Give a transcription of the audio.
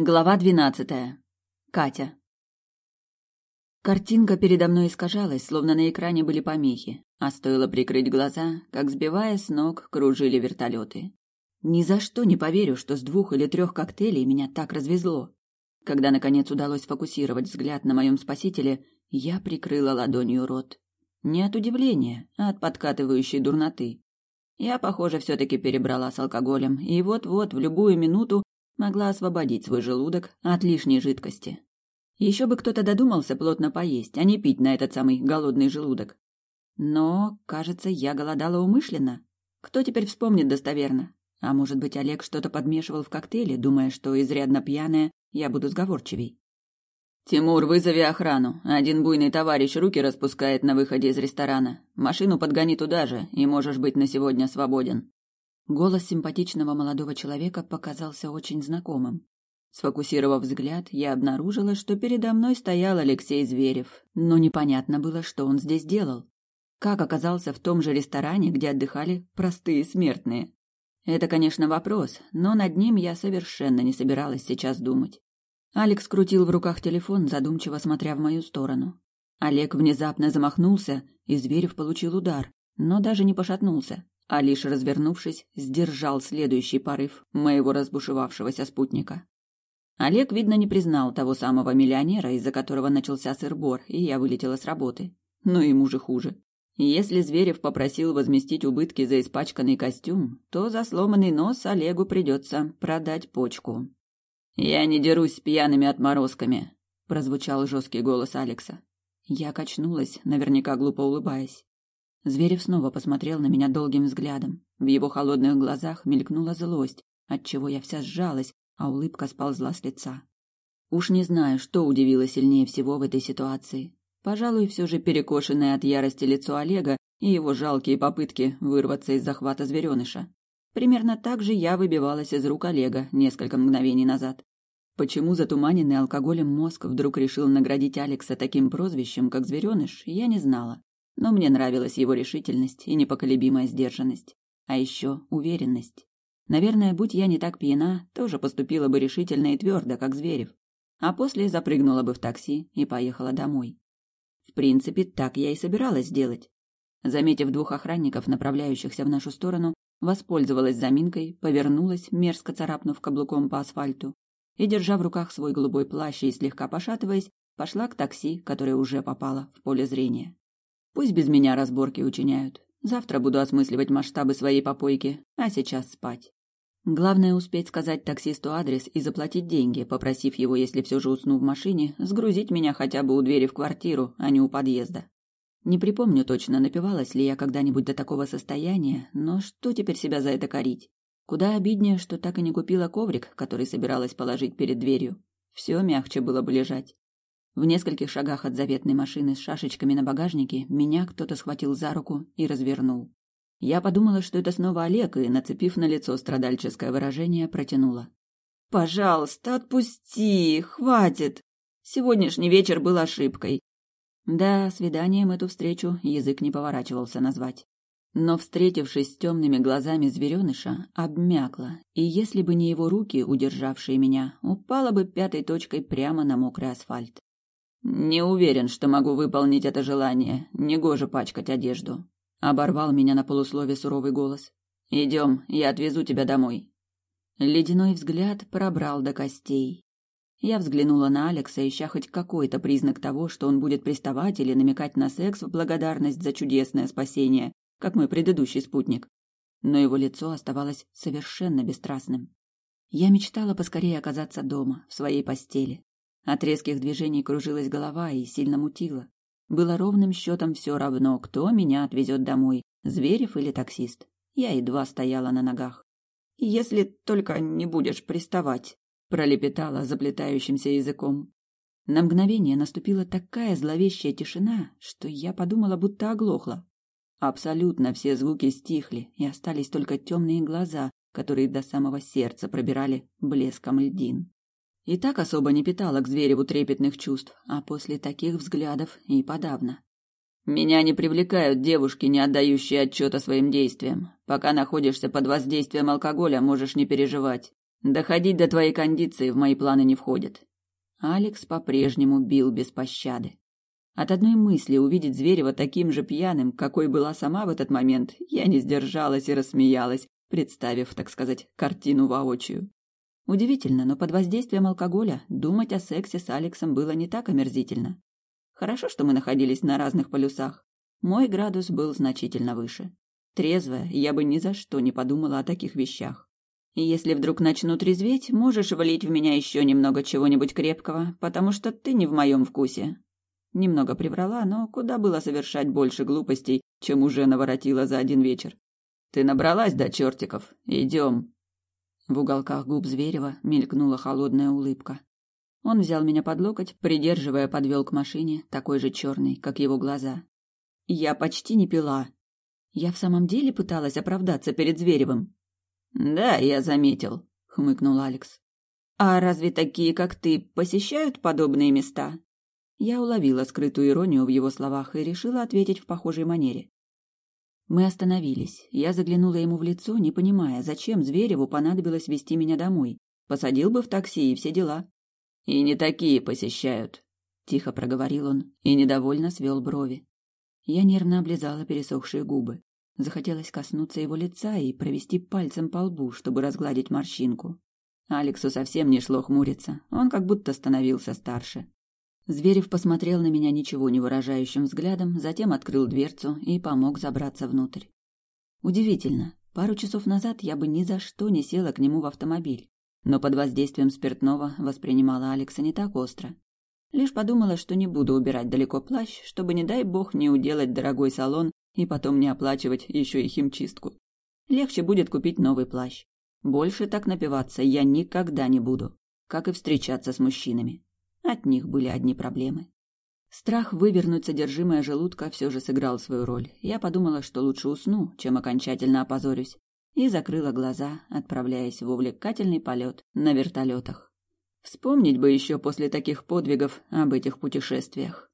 Глава двенадцатая. Катя. Картинка передо мной искажалась, словно на экране были помехи, а стоило прикрыть глаза, как, сбивая с ног, кружили вертолеты. Ни за что не поверю, что с двух или трех коктейлей меня так развезло. Когда, наконец, удалось фокусировать взгляд на моем спасителе, я прикрыла ладонью рот. Не от удивления, а от подкатывающей дурноты. Я, похоже, все-таки перебрала с алкоголем, и вот-вот, в любую минуту, могла освободить свой желудок от лишней жидкости. Еще бы кто-то додумался плотно поесть, а не пить на этот самый голодный желудок. Но, кажется, я голодала умышленно. Кто теперь вспомнит достоверно? А может быть, Олег что-то подмешивал в коктейле, думая, что изрядно пьяная я буду сговорчивей. «Тимур, вызови охрану. Один буйный товарищ руки распускает на выходе из ресторана. Машину подгони туда же, и можешь быть на сегодня свободен». Голос симпатичного молодого человека показался очень знакомым. Сфокусировав взгляд, я обнаружила, что передо мной стоял Алексей Зверев, но непонятно было, что он здесь делал. Как оказался в том же ресторане, где отдыхали простые смертные? Это, конечно, вопрос, но над ним я совершенно не собиралась сейчас думать. Алекс крутил в руках телефон, задумчиво смотря в мою сторону. Олег внезапно замахнулся, и Зверев получил удар, но даже не пошатнулся, а лишь развернувшись, сдержал следующий порыв моего разбушевавшегося спутника. Олег, видно, не признал того самого миллионера, из-за которого начался сыр-бор, и я вылетела с работы. Но ему же хуже. Если Зверев попросил возместить убытки за испачканный костюм, то за сломанный нос Олегу придется продать почку. «Я не дерусь с пьяными отморозками», — прозвучал жесткий голос Алекса. Я качнулась, наверняка глупо улыбаясь. Зверев снова посмотрел на меня долгим взглядом. В его холодных глазах мелькнула злость, отчего я вся сжалась, а улыбка сползла с лица. Уж не знаю, что удивило сильнее всего в этой ситуации. Пожалуй, все же перекошенное от ярости лицо Олега и его жалкие попытки вырваться из захвата звереныша. Примерно так же я выбивалась из рук Олега несколько мгновений назад. Почему затуманенный алкоголем мозг вдруг решил наградить Алекса таким прозвищем, как звереныш, я не знала но мне нравилась его решительность и непоколебимая сдержанность. А еще уверенность. Наверное, будь я не так пьяна, тоже поступила бы решительно и твердо, как Зверев. А после запрыгнула бы в такси и поехала домой. В принципе, так я и собиралась сделать. Заметив двух охранников, направляющихся в нашу сторону, воспользовалась заминкой, повернулась, мерзко царапнув каблуком по асфальту, и, держа в руках свой голубой плащ и слегка пошатываясь, пошла к такси, которое уже попало в поле зрения. Пусть без меня разборки учиняют. Завтра буду осмысливать масштабы своей попойки, а сейчас спать. Главное успеть сказать таксисту адрес и заплатить деньги, попросив его, если все же усну в машине, сгрузить меня хотя бы у двери в квартиру, а не у подъезда. Не припомню точно, напивалась ли я когда-нибудь до такого состояния, но что теперь себя за это корить? Куда обиднее, что так и не купила коврик, который собиралась положить перед дверью. Все мягче было бы лежать. В нескольких шагах от заветной машины с шашечками на багажнике меня кто-то схватил за руку и развернул. Я подумала, что это снова Олег, и, нацепив на лицо страдальческое выражение, протянула. «Пожалуйста, отпусти, хватит. Сегодняшний вечер был ошибкой». Да, свиданием эту встречу язык не поворачивался назвать. Но, встретившись с темными глазами звереныша, обмякла, и если бы не его руки, удержавшие меня, упала бы пятой точкой прямо на мокрый асфальт. Не уверен, что могу выполнить это желание. Негоже пачкать одежду. Оборвал меня на полуслове суровый голос. Идем, я отвезу тебя домой. Ледяной взгляд пробрал до костей. Я взглянула на Алекса, ища хоть какой-то признак того, что он будет приставать или намекать на секс в благодарность за чудесное спасение, как мой предыдущий спутник. Но его лицо оставалось совершенно бесстрастным. Я мечтала поскорее оказаться дома, в своей постели, от резких движений кружилась голова и сильно мутила. Было ровным счетом все равно, кто меня отвезет домой, Зверев или таксист. Я едва стояла на ногах. «Если только не будешь приставать», — пролепетала заплетающимся языком. На мгновение наступила такая зловещая тишина, что я подумала, будто оглохла. Абсолютно все звуки стихли, и остались только темные глаза, которые до самого сердца пробирали блеском льдин. И так особо не питала к Звереву трепетных чувств, а после таких взглядов и подавно. Меня не привлекают девушки, не отдающие отчета своим действиям. Пока находишься под воздействием алкоголя, можешь не переживать. Доходить до твоей кондиции в мои планы не входит. Алекс по-прежнему бил без пощады. От одной мысли увидеть Зверева таким же пьяным, какой была сама в этот момент, я не сдержалась и рассмеялась, представив, так сказать, картину воочию. Удивительно, но под воздействием алкоголя думать о сексе с Алексом было не так омерзительно. Хорошо, что мы находились на разных полюсах. Мой градус был значительно выше. Трезвая, я бы ни за что не подумала о таких вещах. И если вдруг начну трезветь, можешь валить в меня еще немного чего-нибудь крепкого, потому что ты не в моем вкусе. Немного приврала, но куда было совершать больше глупостей, чем уже наворотила за один вечер. Ты набралась до чертиков. Идем. В уголках губ Зверева мелькнула холодная улыбка. Он взял меня под локоть, придерживая, подвел к машине, такой же черный, как его глаза. Я почти не пила. Я в самом деле пыталась оправдаться перед Зверевым. Да, я заметил, хмыкнул Алекс. А разве такие, как ты, посещают подобные места? Я уловила скрытую иронию в его словах и решила ответить в похожей манере. Мы остановились. Я заглянула ему в лицо, не понимая, зачем Звереву понадобилось вести меня домой. Посадил бы в такси и все дела. И не такие посещают, тихо проговорил он и недовольно свел брови. Я нервно облизала пересохшие губы. Захотелось коснуться его лица и провести пальцем по лбу, чтобы разгладить морщинку. Алексу совсем не шло хмуриться, он как будто становился старше. Зверев посмотрел на меня ничего не выражающим взглядом, затем открыл дверцу и помог забраться внутрь. Удивительно, пару часов назад я бы ни за что не села к нему в автомобиль, но под воздействием спиртного воспринимала Алекса не так остро. Лишь подумала, что не буду убирать далеко плащ, чтобы, не дай бог, не уделать дорогой салон и потом не оплачивать еще и химчистку. Легче будет купить новый плащ. Больше так напиваться я никогда не буду, как и встречаться с мужчинами. От них были одни проблемы. Страх вывернуть содержимое желудка все же сыграл свою роль. Я подумала, что лучше усну, чем окончательно опозорюсь, и закрыла глаза, отправляясь в увлекательный полет на вертолетах. Вспомнить бы еще после таких подвигов об этих путешествиях.